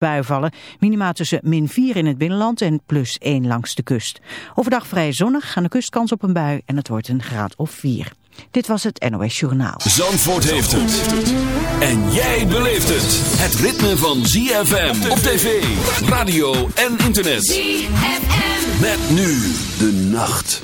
bui vallen. Minima tussen min 4 in het binnenland en plus 1 langs de kust. Overdag vrij zonnig, aan de kust kans op een bui en het wordt een graad of 4. Dit was het NOS Journaal. Zandvoort heeft het. En jij beleeft het. Het ritme van ZFM op tv, radio en internet. ZFM. Met nu de nacht.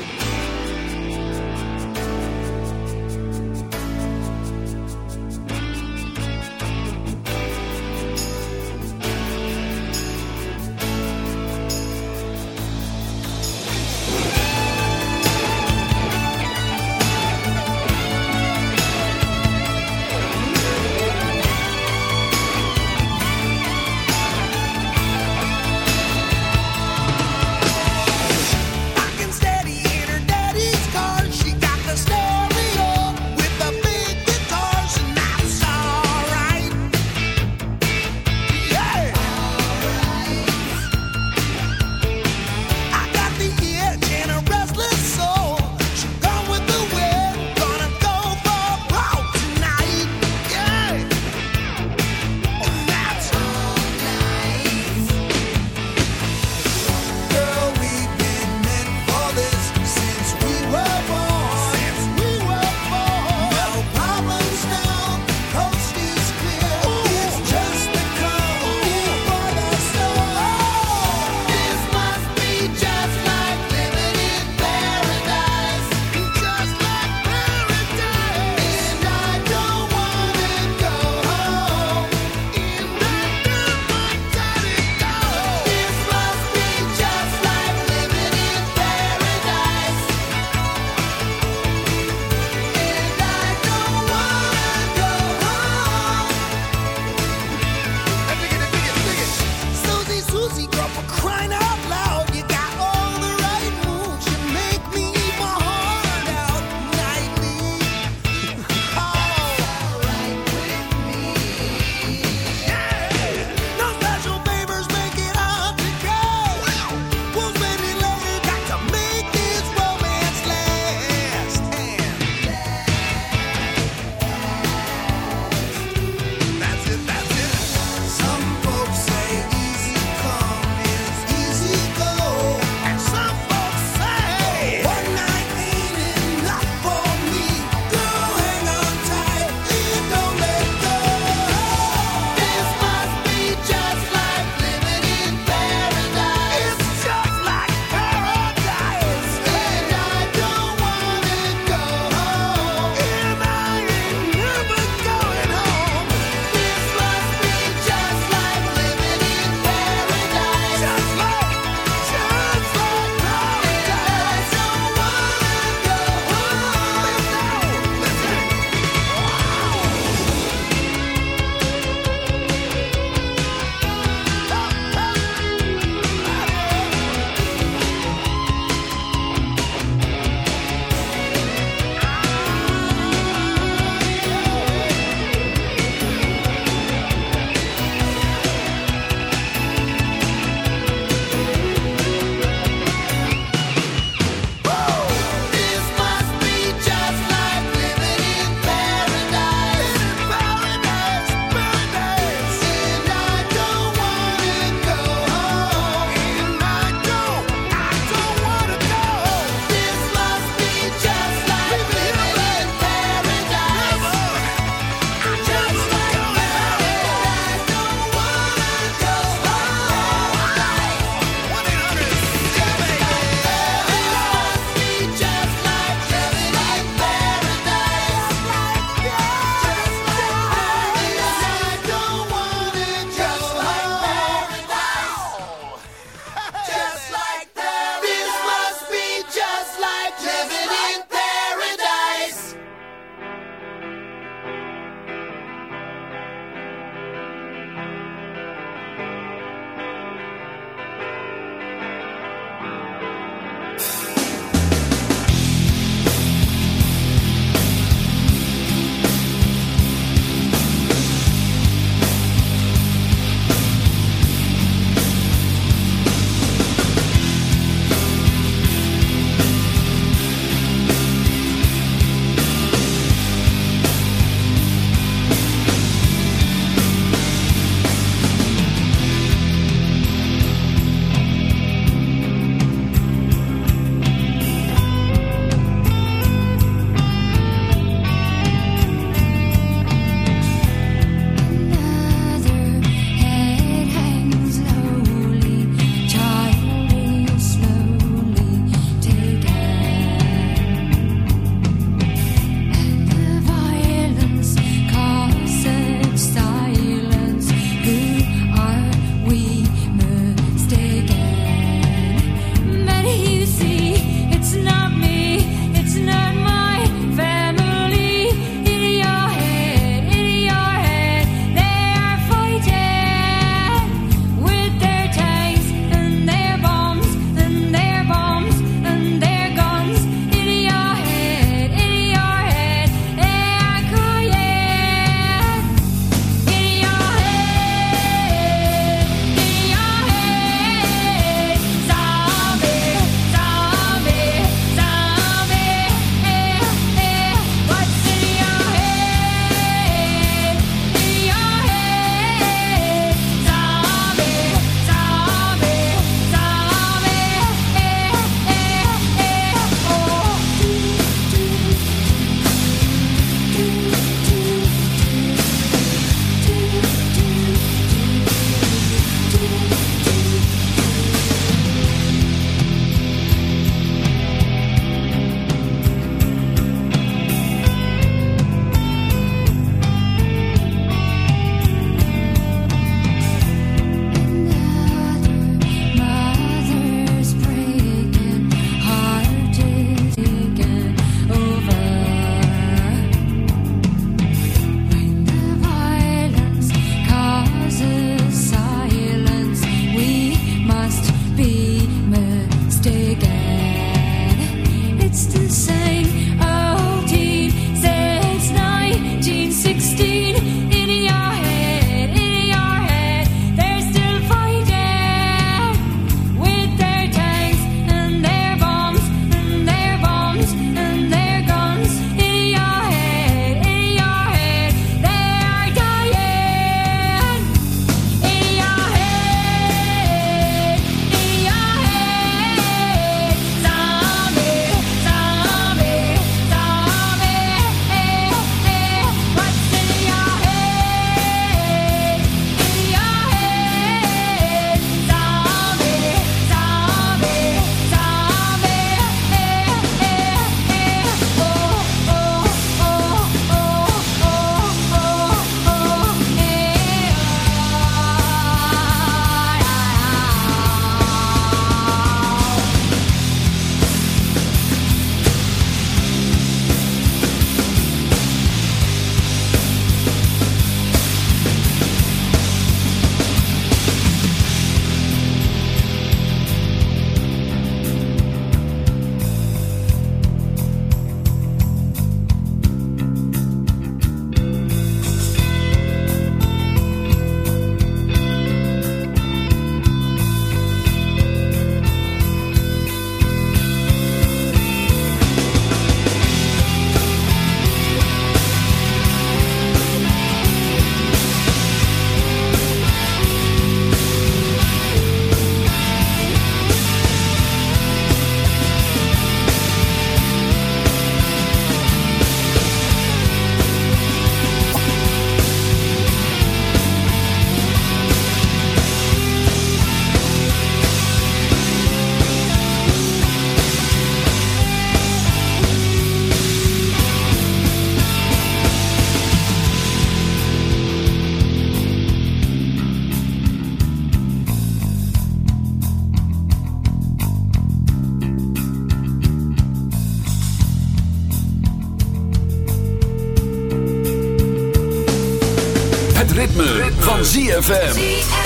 ritme, van ZFM.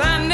I know.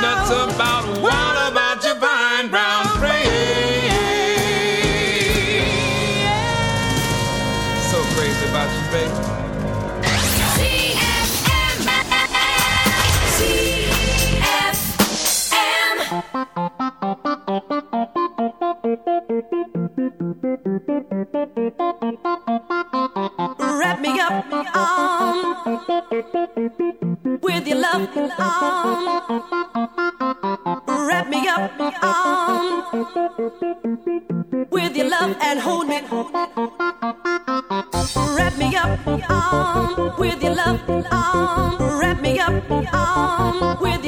nuts about. What about your fine brown frame? So crazy about you, baby. Wrap me up um, with your love. Um, wrap me um, with your love and hold me. Wrap me up um, with your love. Um, wrap me up um, with your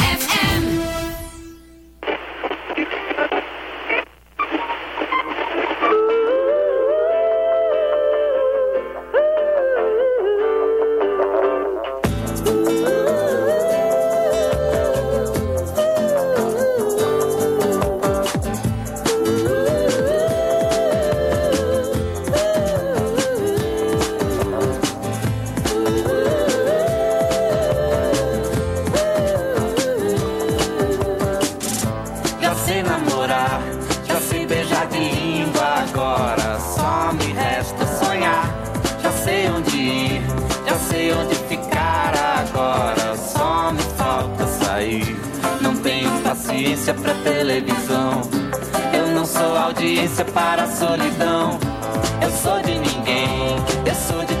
televisão. Eu não sou audiência para a solidão. Eu sou de ninguém, eu sou de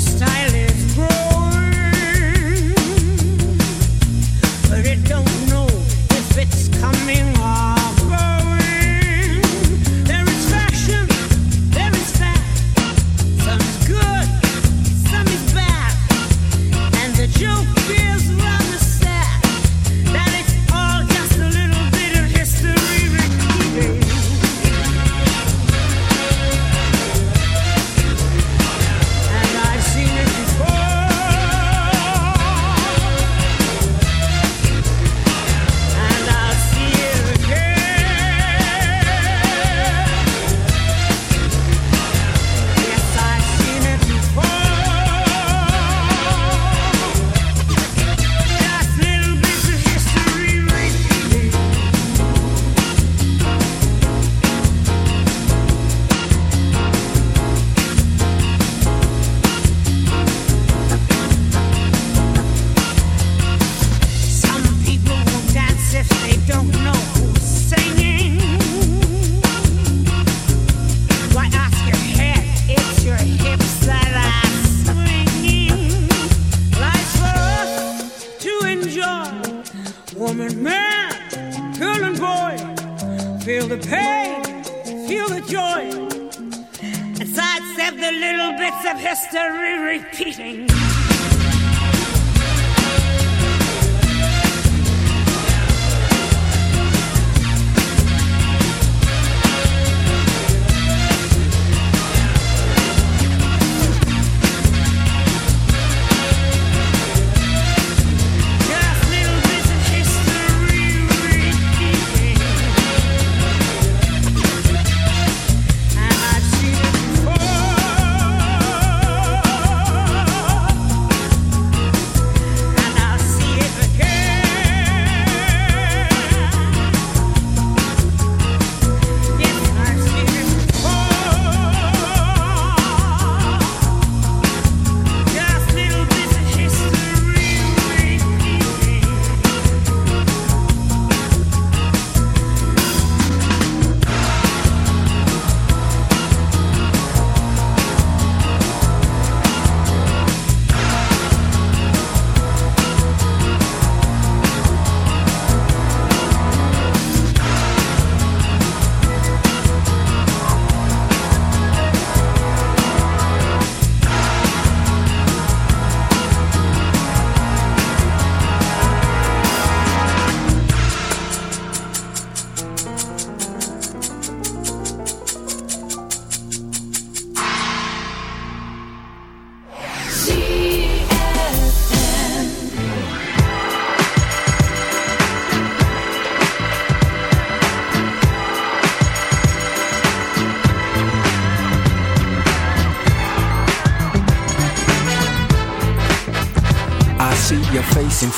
A new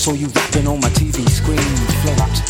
Saw you rapping on my TV screen. Float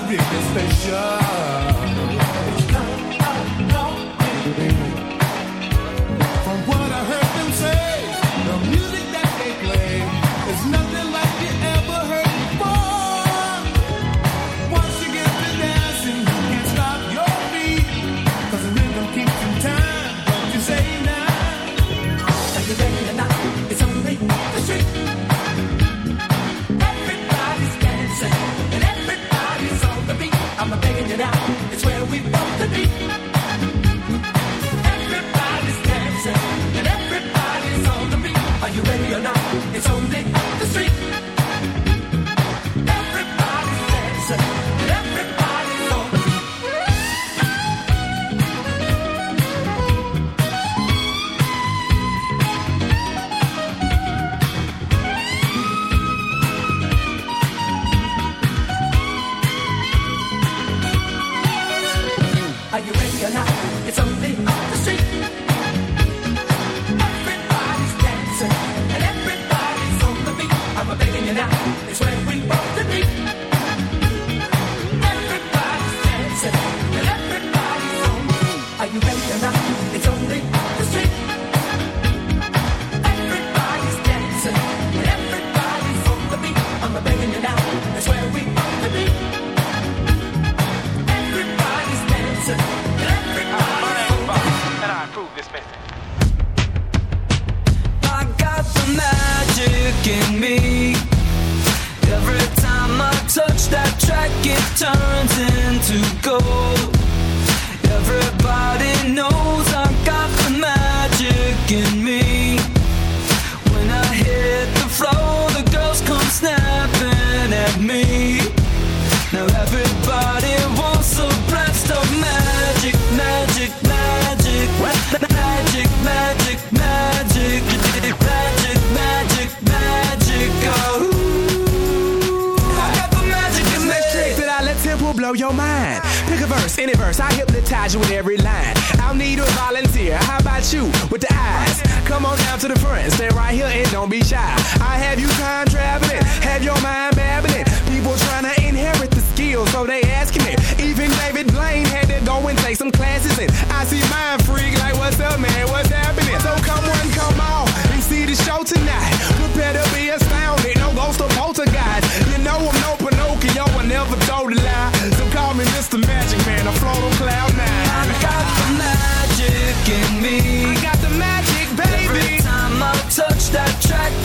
river station. With every line. I'll need a volunteer. How about you with the eyes? Come on down to the front, stay right here and don't be shy. I have you time traveling, have your mind babbling. People trying to inherit the skills, so they asking it. Even David Blaine had to go and take some classes and I see mind freak like, what's up, man? What's happening? So come on, come on and see the show tonight. Prepare to be a no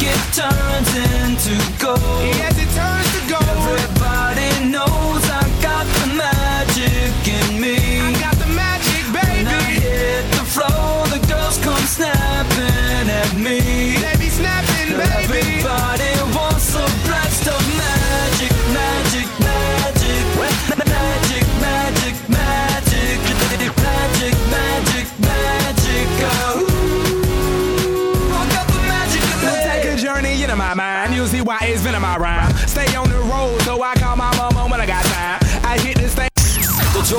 it turns into gold.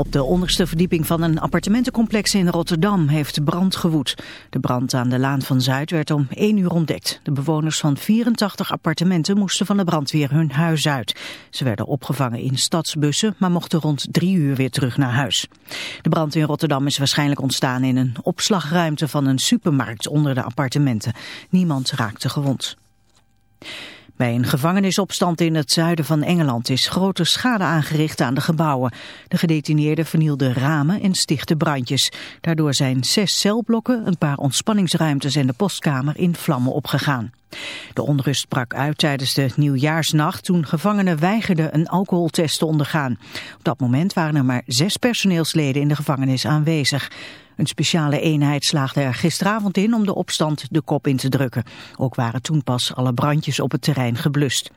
Op de onderste verdieping van een appartementencomplex in Rotterdam heeft brand gewoed. De brand aan de Laan van Zuid werd om 1 uur ontdekt. De bewoners van 84 appartementen moesten van de brandweer hun huis uit. Ze werden opgevangen in stadsbussen, maar mochten rond 3 uur weer terug naar huis. De brand in Rotterdam is waarschijnlijk ontstaan in een opslagruimte van een supermarkt onder de appartementen. Niemand raakte gewond. Bij een gevangenisopstand in het zuiden van Engeland is grote schade aangericht aan de gebouwen. De gedetineerden vernielden ramen en stichtten brandjes. Daardoor zijn zes celblokken, een paar ontspanningsruimtes en de postkamer in vlammen opgegaan. De onrust brak uit tijdens de nieuwjaarsnacht toen gevangenen weigerden een alcoholtest te ondergaan. Op dat moment waren er maar zes personeelsleden in de gevangenis aanwezig. Een speciale eenheid slaagde er gisteravond in om de opstand de kop in te drukken. Ook waren toen pas alle brandjes op het terrein geblust.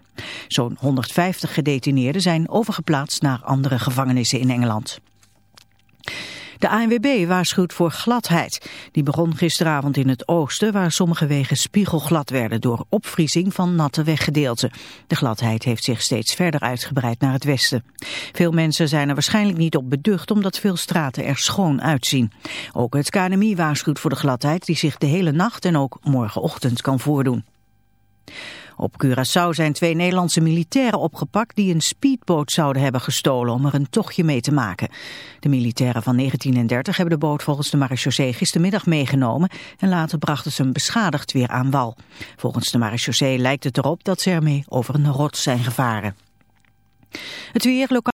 Zo'n 150 gedetineerden zijn overgeplaatst naar andere gevangenissen in Engeland. De ANWB waarschuwt voor gladheid. Die begon gisteravond in het oosten, waar sommige wegen spiegelglad werden door opvriezing van natte weggedeelten. De gladheid heeft zich steeds verder uitgebreid naar het westen. Veel mensen zijn er waarschijnlijk niet op beducht, omdat veel straten er schoon uitzien. Ook het KNMI waarschuwt voor de gladheid die zich de hele nacht en ook morgenochtend kan voordoen. Op Curaçao zijn twee Nederlandse militairen opgepakt die een speedboot zouden hebben gestolen om er een tochtje mee te maken. De militairen van 19 en 30 hebben de boot volgens de marechaussee gistermiddag meegenomen en later brachten ze hem beschadigd weer aan wal. Volgens de marechaussee lijkt het erop dat ze ermee over een rots zijn gevaren. Het weer